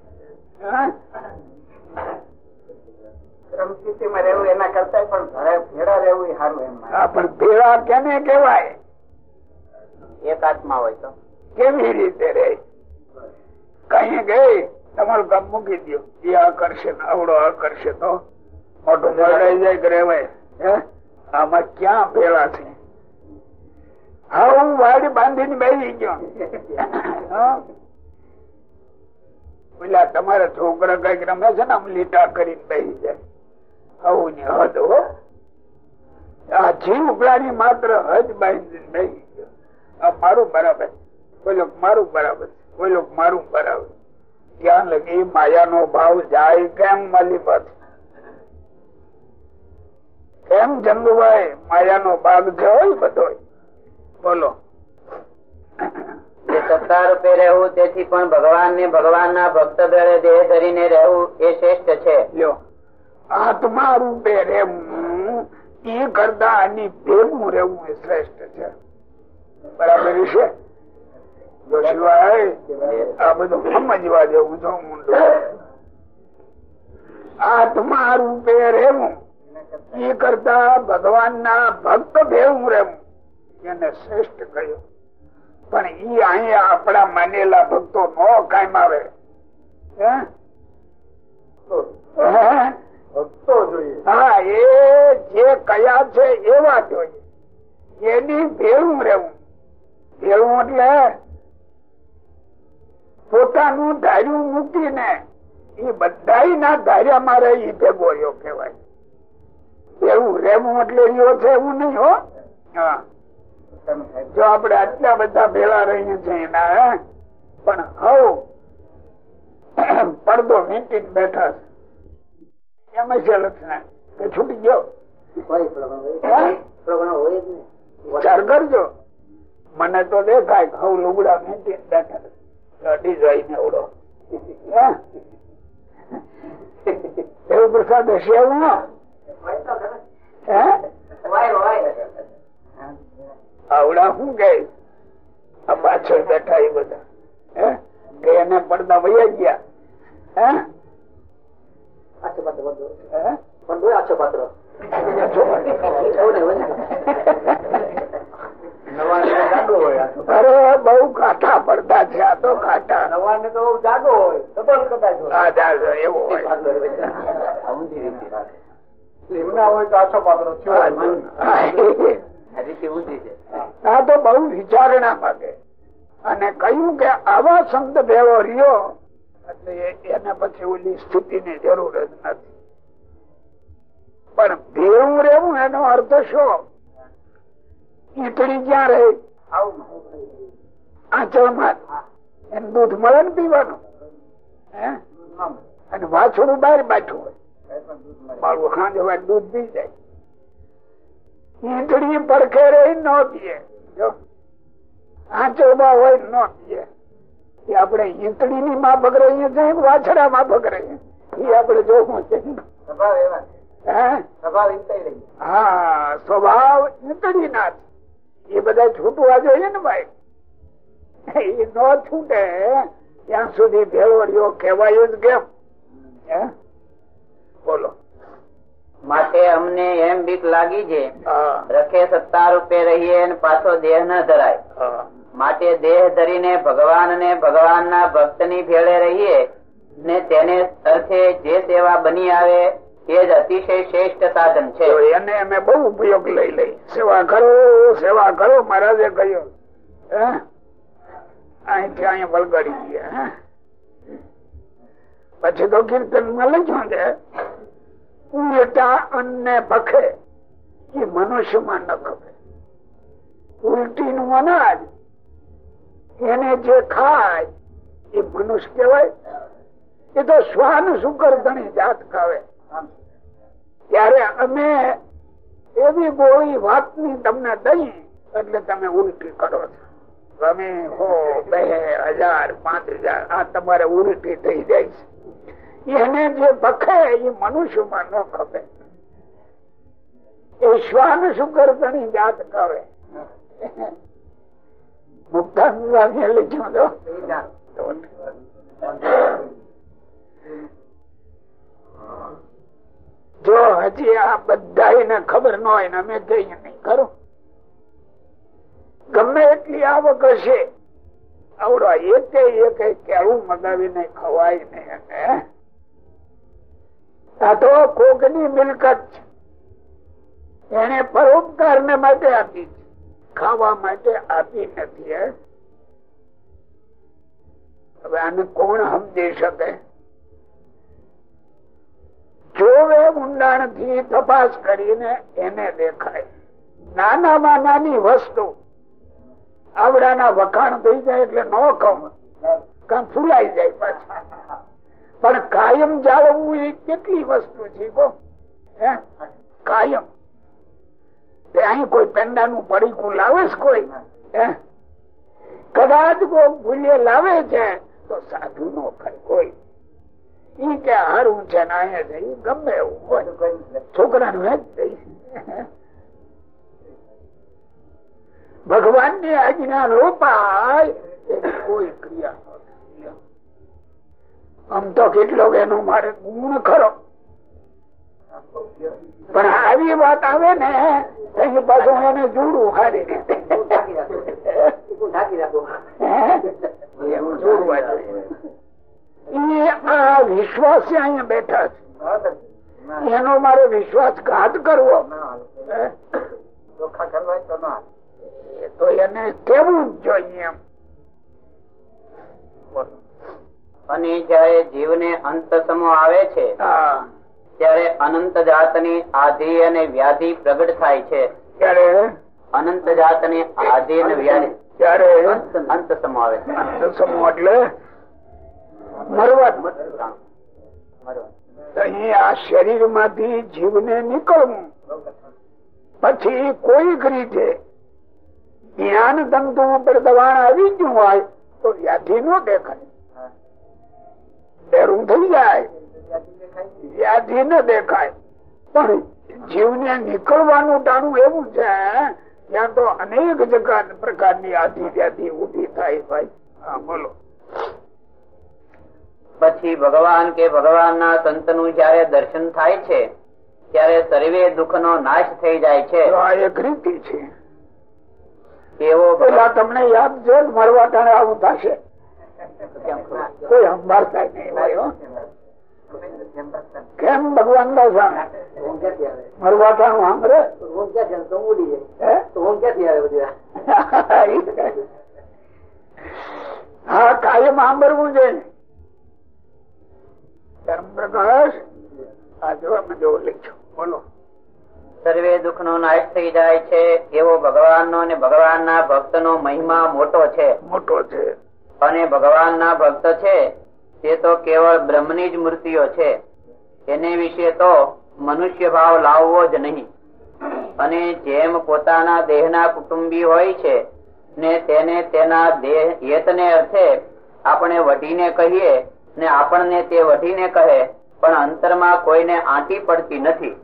ભેળા કેને કેવાય એક આત્મા હોય તો. કેવી રીતે રે? કઈ ગઈ તમારું કામ મૂકી દો એ આકર્ષે આવડો આકર્ષે તો મોટું મરડાઈ જાય રેવાય આમાં ક્યાં પેલા છે? હા હું વાડી બાંધીને બેસી ગયો. પેલા તમારા છોકરા કંઈક રમે છે ને આમ લીટા કરીને બેસી જાય. આવું ની હદ હો? આ જીવ પ્રાણી માત્ર હદ બાંધીને બેસી ગયો. આ મારું બરાબર કોઈ લોક મારું બરાબર કોઈ લોક મારું બરાબર ત્યાં લગી માયાનો ભાવ જાય કેમ માલી પાસે કેમ જંગુભાઈ માયાનો ભાગ છે બધો? બોલો. સત્તા રૂપે રહેવું તેથી પણ ભગવાન ને ભગવાન ના ભક્ત દેહ ધરીને રહેવું એ શ્રેષ્ઠ છે. આત્મા રૂપે રહેવું એ કરતા આની ભેગું રહેવું એ શ્રેષ્ઠ છે. બરાબર છે? જો સિવાય આ બધું સમજવા જેવું આત્મા રૂપે રહેવું. એ કરતા ભગવાન ના ભક્ત ભેવું રહેવું. એને શ્રેષ્ઠ કહ્યું. પણ ઈ અહીંયા આપણા માનેલા ભક્તો નો કાયમ આવે? ભક્તો જોઈએ. હા એ જે કયા છે એવા જોઈએ. એની ભેળું રહેવું. ભેળું એટલે પોતાનું ધાર્યું મૂકીને એ બધા ના ધાર્યા મારે એ ભેગો રહ્યો કેવાય એવું રેવું એટલે રહ્યો છે એવું નહીં હો. હા. જો આપણે આટલા બધા ભેળા રહીએ છીએ એના પણ હવ પડદો વીંટીને બેઠા છે. એમ છે લક્ષણ કે છૂટી ગયો? વિચાર કરજો. મને તો દેખાય હવ લુગડા વીંટીને બેઠા છે. જાય ને એવડો હે? પ્રસાદ હશે એવું? આવડા શું કે આ પાછળ બેઠા એ બધા. હે? કે એને પડદા વૈયા ગયા. હે? આછો પાત્ર? હે પણ આછો પાત્ર અરે બહુ કાઠા પડતા છે આ તો કાઠા. નવાને તો જાગો હોય ડબલ કદાચ એવો હોય. લીમડા હોય તો આછો પાત્ર આ તો બહુ વિચારણા માંગે. અને કહ્યું કે આવા સંત ભેળો રહ્યો એટલે એને પછી ઓલી સ્થિતિની જરૂર જ નથી. પણ ભેવું રહેવું એનો અર્થ શું? ઈટડી ક્યાં રહે આંચળમાં. એને દૂધ મળે ને પીવાનું. અને વાછોડું બહાર બાઠું હોય. ખાંડ હોય દૂધ પી જાય. ઈંટડી પડખે રહી ન પીએ. જો. આંચળમાં હોય ન પીએ. એ આપણે ઈંટડી ની માં બગડે છે વાછડા માં બગડે એ આપણે જોવું છે. હા? સ્વભાવ ઈંટડી ના એ બધા છૂટવા જોઈએ ને ભાઈ? એ ન છૂટે. ત્યાં સુધી ભેળવડીઓ કહેવાયું જ કેમ? બોલો. માટે અમને એમ બીક લાગી છે. રખે સત્તા રૂપે રહીએ અને પાછો દેહ ન ધરાય. માટે દેહ ધરીને ભગવાન ને ભગવાન ના ભક્તની ભેળે રહીએ ને તેને અર્થે જે સેવા બની આવે તે જ અતિશય શ્રેષ્ઠ સાધન છે. એને અમે બહુ ઉપયોગ લઈ લઈ. સેવા કરો સેવા કરો, મહારાજે કહ્યું? અહીંથી અહીંયા વળગાડી ગયા પછી તો કીર્તનમાં લખ્યું છે ઉલટા અન્ને પખે એ મનુષ્યમાં ન ખપે. ઉલટી નું અનાજ એને જે ખાય, એ મનુષ્ય કહેવાય, એ તો શ્વાન શુકર ધણી જાત ખાવે. ત્યારે અમે એવી ગોળી વાતની તમને દઈ એટલે તમે ઉલટી કરો છો. તમે હો, બે હજાર, પાંચ હજાર, આ તમારે ઉલટી થઈ જાય છે. એને જે બખે એ મનુષ્યમાં ન ખપે. એ શ્વાન શુકર ધણી જાત કરે મુક્તાનંદ લખ્યું તો. જો હજી આ બધા ખબર ન હોય અમે જઈએ નહીં ખરું ગમે એટલી આવક હશે, આવડો એક એક કેળું મગાવીને ખવાય નહીં? આ તો કોકની મિલકત છે એને પરોપકાર ને માટે આપી છે ખાવા માટે આપી નથી? હવે આને કોણ સમજી શકે જોવે ઊંડાણથી તપાસ કરીને એને દેખાય. નાનામાં નાની વસ્તુ. આવડાના વખાણ થઈ જાય એટલે ન કહું. ફૂલાઈ જાય પાછા. પણ કાયમ જાળવવું એ કેટલી વસ્તુ છે, હે? કાયમ. અહીં કોઈ પેંડાનું પડીકું લાવે છે કોઈ? કદાચ કોઈ ભૂલે લાવે છે, તો સાધુ નો ખાય કોઈ. ઈ કે હારું છે ના અહીંયા છે ગમે એવું હોય. છોકરાનું જ થઈ ભગવાનની આજ્ઞા લોપાય એની કોઈ ક્રિયા આમ તો કેટલો એનો મારે ગુણ ખરો. પણ આવી વાત આવે ને એની પાછું એને જોડું હારી રીતે જોડવા જોઈએ. ઈ આ વિશ્વાસી અહીંયા બેઠા છે એનો મારે વિશ્વાસઘાત કરવો. તો એને કેવું જ જોઈએ અને જયારે જીવને અંત સમો આવે છે ત્યારે અનંત જાતની આધિ અને વ્યાધિ પ્રગટ થાય છે. ત્યારે? અનંત જાતની આધિ અને વ્યાધિ ત્યારે? અંત સમો આવે છે. સમો એટલે મરવા અહીં આ શરીરમાંથી જીવને નીકળવું. પછી કોઈક રીતે જ્ઞાન તંતુ ઉપર દબાણ આવી ગયું હોય તો વ્યાધિ નો દેખાય. ડેરું થઈ જાય. વ્યાધિ ન દેખાય. પણ જીવને નીકળવાનું ટાણું એવું છે, ત્યાં તો અનેક પ્રકારની આધી વ્યાધિ ઊભી થાય ભાઈ. હા, બોલો. પછી ભગવાન કે ભગવાનના સંતનું જયારે દર્શન થાય છે ત્યારે સર્વે દુઃખનો નાશ થઈ જાય છે. તો આ એક રીતિ છે. એવો પેલા તમને યાદ છે મરવા ટાણે આવું થશે? કોઈ સંભાળતા નહીં કેમ ભગવાન દાસા મારું વાટાણું સાંભળે હે? હા? કાયમ સાંભળવું જોઈએ ધર્મ આ જો જો લખ્યું બોલો. સર્વે દુઃખ નો નાશ થઈ જાય છે. એવો ભગવાન નો અને ભગવાન ના ભક્ત નો મહિમા મોટો છે. મોટો છે. અને ભગવાન ના ભક્ત છે તે તો કેવળ બ્રહ્મની જ મૂર્તિઓ છે. એને વિશે તો મનુષ્ય ભાવ લાવવો જ નહીં. અને જેમ પોતાના દેહના કુટુંબી હોય છે ને તેને તેના દેહ હેતને અર્થે આપણે વઢીને કહીએ ને આપણને તે વઢીને કહે પણ અંતરમાં કોઈને આંટી પડતી નથી.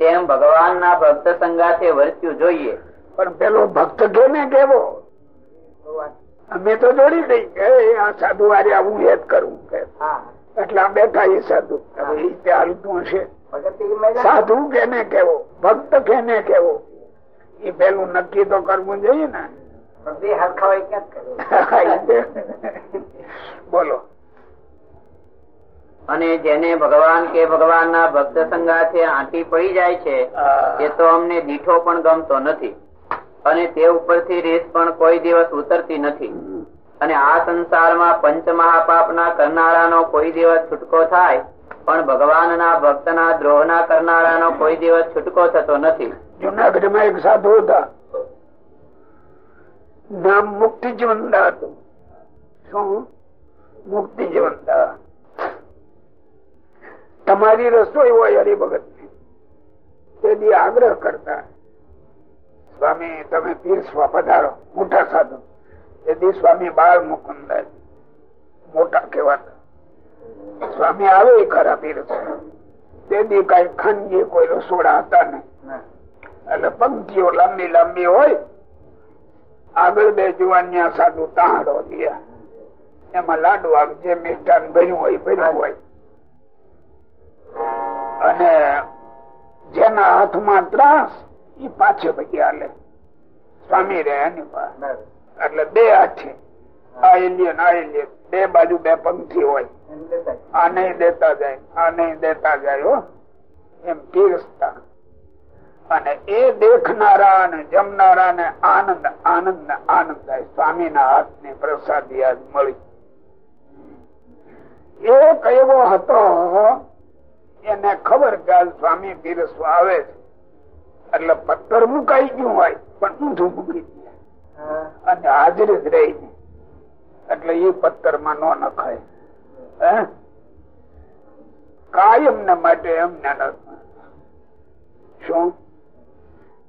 તેમ ભગવાનના ભક્ત સંગાથે વર્ત્યું જોઈએ. પણ પેલો ભક્ત કેને કેવો અમે તો જોડી દઈ કે આ સાધુ વારે આવું એ જ કરું કે. એટલા બેઠા એ સાધુ. હવે એ તે હશે. સાધુ કેને કેવો ભક્ત કેને કેવો એ પેલું નક્કી તો કરવું જોઈએ ને. બોલો. અને જેને ભગવાન કે ભગવાનના ભક્ત સંગાથે આંટી પડી જાય છે એ તો અમને દીઠો પણ ગમતો નથી. અને તે ઉપરથી રીસ પણ કોઈ દિવસ ઉતરતી નથી. અને આ સંસારમાં પંચ મહાપાપના કરનારાનો કોઈ દિવસ છૂટકો થાય પણ ભગવાનના ભક્તના દ્રોહના કરનારાનો કોઈ દિવસ છૂટકો થતો નથી. જુનાગઢમાં એક સાધુ હતા. નામ મુક્તિ જીવનદા હતું. શું? મુક્તિ જીવનદા તમારી રસોઈ હોય હરિભગત તેથી આગ્રહ કરતા, સ્વામી, તમે પીરસવા પધારો, મોટા સાધુ. તેથી સ્વામી બાળ મુકુંદાસ મોટા કહેવાતા, સ્વામી આવે ખરા પીરસવા તેથી કઈ ખાનગી કોઈ રસોડા હતા નહીં. એટલે પંક્તિઓ લાંબી લાંબી હોય, આગળ બે જુવાનિયા સાધુ તાહડો દિયા એમાં લાડવા જે મિષ્ટાન ભર્યું હોય ભર્યું હોય. અને જેના હાથમાં ત્રાસ એ પાછે પછી હાલે. સ્વામી રે એની એટલે બે હાથે. આ એલિયન આ એલિયન બે બાજુ બે પંખી હોય. આ નહીં દેતા જાય આ નહીં દેતા જાય હો. એમ પીરસતા અને એ દેખનારા અને જમનારા ને આનંદ આનંદ ને આનંદ થાય. સ્વામી ના હાથની પ્રસાદી આજ મળી. એ એવો હતો એને ખબર કે સ્વામી પીરસવા આવે છે. એટલે પથ્થર મુકાઈ ગયું હોય, પણ ઊંધું મૂકી દે. અને હાજરી જ રહી એટલે એ પથ્થરમાં નો નખાય. કાયમ ને માટે એમને શું?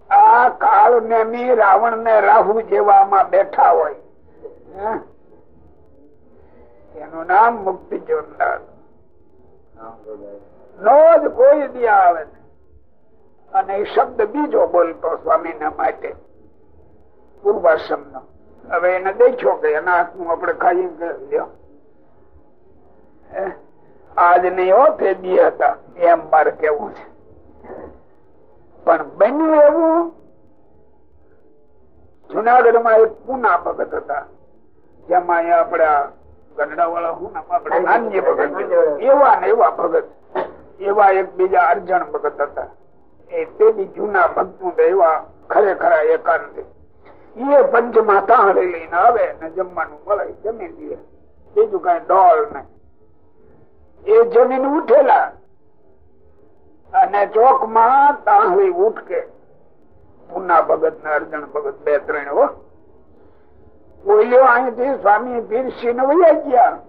આ કાળ ને મી રાવણ ને રાહુ જેવામાં બેઠા હોય. એનું નામ મુક્તિ જોરદાર નો જ કોઈ દિયા આવે અને એ શબ્દ બીજો બોલતો સ્વામી ના માટે. પૂર્વાશ્રમ નો હવે એને દેખ્યો કે એના હાથનું આપણે ખાઈ આજ નહીં હો? તે દી હતા. એમ મારે કેવું છે. પણ બન્યું એવું? જુનાગઢમાં એક પૂના ભગત હતા. જેમાં આપડા આપડે ગઢડા વાળા હું નામ આપડે નાનજી ભગત. એવા ને એવા ભગત. એવા એક બીજા અર્જણ ભગત હતા. એ તે બી જૂના ભક્ત એવા ખરેખર એકાંત. એ પંચ માતા હળી લઈને આવે ને જમવાનું મળે જમી દે બીજું કઈ ડોલ નહીં. એ જમીન ઉઠેલા. અને ચોકમાં તાહળી ઉઠકે. પુના ભગત ને અર્જણ ભગત બે ત્રણ, હો. બોલ્યો અહીંથી સ્વામી પીરસી ને વૈયા ગયા.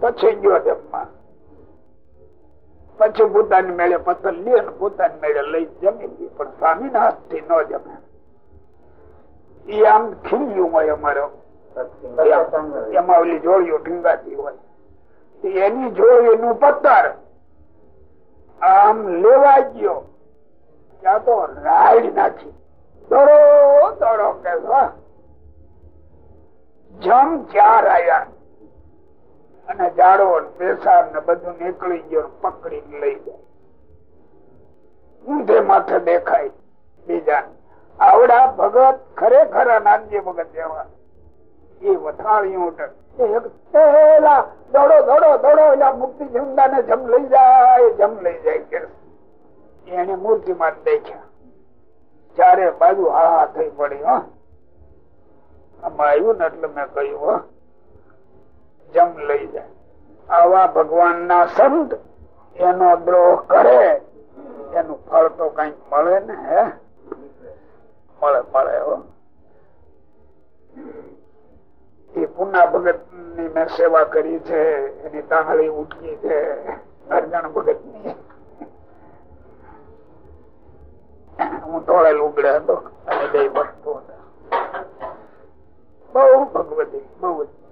પછી ગયો જમવા. પછી પોતાની મેળે પથ્થર લે પોતાની મેળે લઈ જમી લે. પણ સ્વામી ના હાથ ન જમે. એ આમ ખીલ્યું હોય અમારો. એમાં ઓલી જોડીઓ ઢીંગાતી હોય. એની જોડી નું પથ્થર આમ લેવા ગયો. ત્યાં તો રાડ નાખી. દોડો દોડો, કે જમ ચાર આયા અને જાડો પેશાબ ને બધું નીકળી ગયો પકડી લઈ જાય. ઊંધે માથે દેખાય બીજા આવડા ભગત ખરેખર નાનજી ભગત જેવા. એ વથાળી દોડો દોડો દોડો જમ લઈ જાય, જમ લઈ જાય કે. એને દેખ્યા. ચારે બાજુ હા થઈ પડી, હો. આમાં આવ્યું ને એટલે મેં કહ્યું, હો. જમ લઈ જાય. આવા ભગવાન ના સંત એનો દ્રોહ કરે, એનું ફળ તો કંઈક મળે ને, હે? મળે મળે એ પુના ભગતની મેં સેવા કરી છે, એની તાંગળી ઉઠકી છે, અર્જણ ભગતની હું તોળે લુગડે હતો, અને બે ભક્તો હતા. બહુ ભગવતી, બહુ જો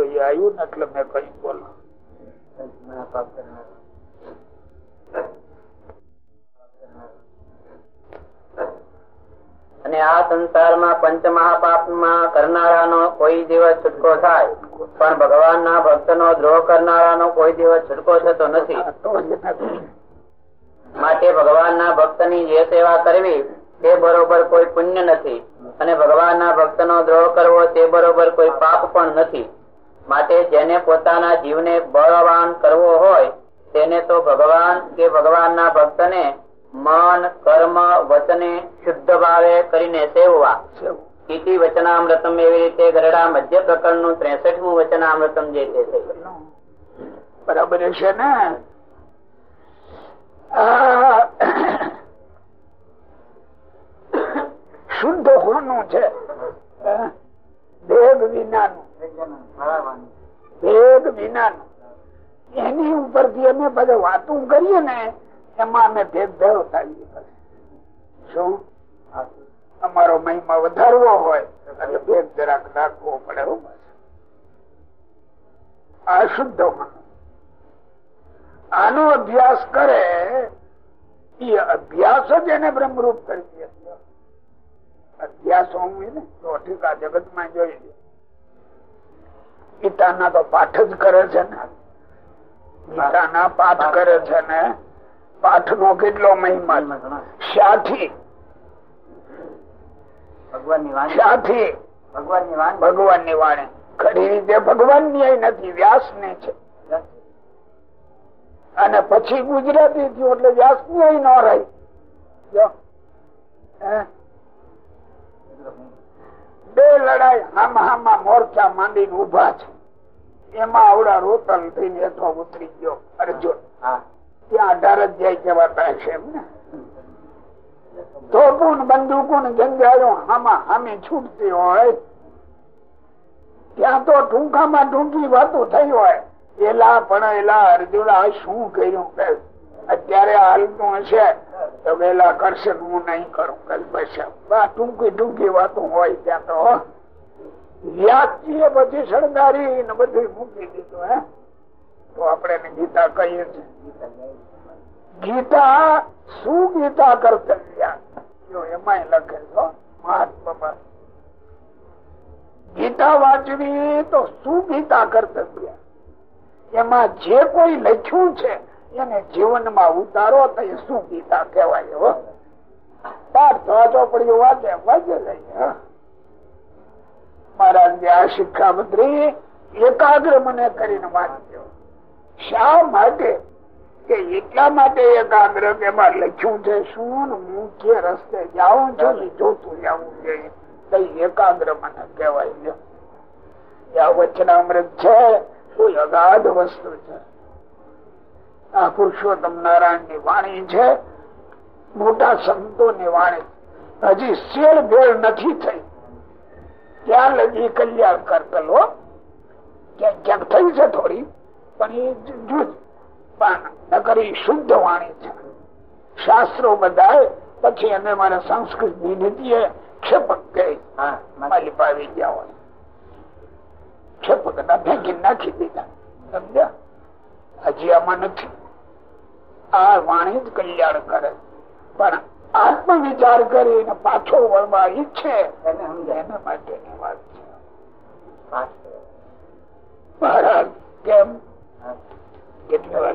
એ આવ્યું ને એટલે મેં કઈ બોલો. અને આ સંસારમાં પંચ મહાપાપમાં કરનારાનો કોઈ દિવસ છૂટકો થાય, પણ ભગવાનના ભક્તનો દ્રોહ કરનારાનો કોઈ દિવસ છૂટકો થતો નથી. માટે ભગવાન ના ભગવાનના ભક્તની જે સેવા કરવી, તે બરોબર કોઈ પુણ્ય નથી. અને ભગવાનના ભક્તનો દ્રોહ કરવો, તે બરોબર કોઈ પાપ પણ નથી. માટે જેને પોતાના જીવને બળવાન કરવો હોય તેને તો ભગવાન કે ભગવાનના ભક્તને મન કર્મ વચને શુદ્ધ ભાવે કરીને સેવવા. ઇતિ વચનામૃતમ એવી રીતે ગરડા મધ્ય પ્રકરણનું ત્રેસઠમું વચનામૃતમ જે છે બરાબર છે ને? શુદ્ધ હોનું છે ભેદ વિનાનું. ભેદ વિના એની ઉપરથી અમે બધા વાતો કરીએ ને, એમાં અમે ભેદભાવ થાય શું? અમારો મહિમા વધારવો હોય એટલે ભેદ જરાક રાખવો પડે અશુદ્ધ આનો અભ્યાસ કરે, એ અભ્યાસ જ એને બ્રહ્મરૂપ કરી દે. અભ્યાસ હોવું ને તો ઠીક આ જગતમાં જોઈ ગીતાના તો પાઠ જ કરે છે ને. ગીતાના પાઠ કરે છે ને. પાઠ નો કેટલો મહિમા સાથી ભગવાનની વાણી. ખરી રીતે ભગવાનની નથી વ્યાસની છે. અને પછી ગુજરાતી થયું એટલે વ્યાસની ન રહી? બે લડાઈ હામ હામા મોરચા માંડીને ઊભા છે. એમાં આવડા રોતલ થઈને હેઠો ઉતરી ગયો અર્જુન. ત્યાં અઢાર અધ્યાય કહેવાતા છે એમ ને તોપુન બંદૂકુન જંજાયો હામા હામી છૂટતી હોય. ત્યાં તો ટૂંકામાં ટૂંકી વાતો થઈ હોય. એલા પણ એલા અર્જુન આ શું કર્યું કે અત્યારે હાલતું હશે? તો વેલા કરશે હું નહીં કરું આ ટૂંકી ટૂંકી વાતો હોય ત્યાં તો વ્યાસજીએ બધી શણગારી ને બધું મૂકી દીધું, હે? તો આપણે ગીતા કહીએ છીએ. ગીતા શું ગીતા કર્તવ્ય? લખે છો મહાત્મા ગીતા વાંચવી તો શું ગીતા કર્તવ્ય? એમાં જે કોઈ લખ્યું છે, એને જીવનમાં ઉતારો તો એ શું ગીતા કહેવાય, હો? પાઠ તો ચોપડીઓ વાંચે વાંચે લઈએ હા. મહારાજ આ શિક્ષામંત્રી એકાગ્ર મને કરીને વાંચ્યો શા માટે? કે એટલા માટે એકાગ્ર કે એમાં લખ્યું છે, શું મુખ્ય રસ્તે જાઉં છું જોતું જવું જોઈએ તો એકાગ્ર મને કહેવાય આ વચનામૃત છે, કોઈ અગાધ વસ્તુ છે. આ પુરુષોત્તમ નારાયણની વાણી છે, મોટા સંતો ની વાણી. હજી શેર ભેળ નથી થઈ. ત્યાં લગી કલ્યાણ કરતલો ક્યાંક ક્યાંક થઈ છે થોડી પણ એ જૂજ પણ નકર શુદ્ધ વાણી છે. શાસ્ત્રો બધા પછી એને મારા સંસ્કૃત નીતિએ ક્ષેપક માલી પાવી ગયા હોય. ક્ષેપક ના ફેંકી નાખી દીધા સમજ્યા? હજી આમાં નથી. આ વાણી જ કલ્યાણ કરે. પણ આત્મ વિચાર કરીને પાછો વળવા ઈચ્છે એને સમજાય. એના માટેની વાત છે. મહારાજ, કેમ. કેટલી વાર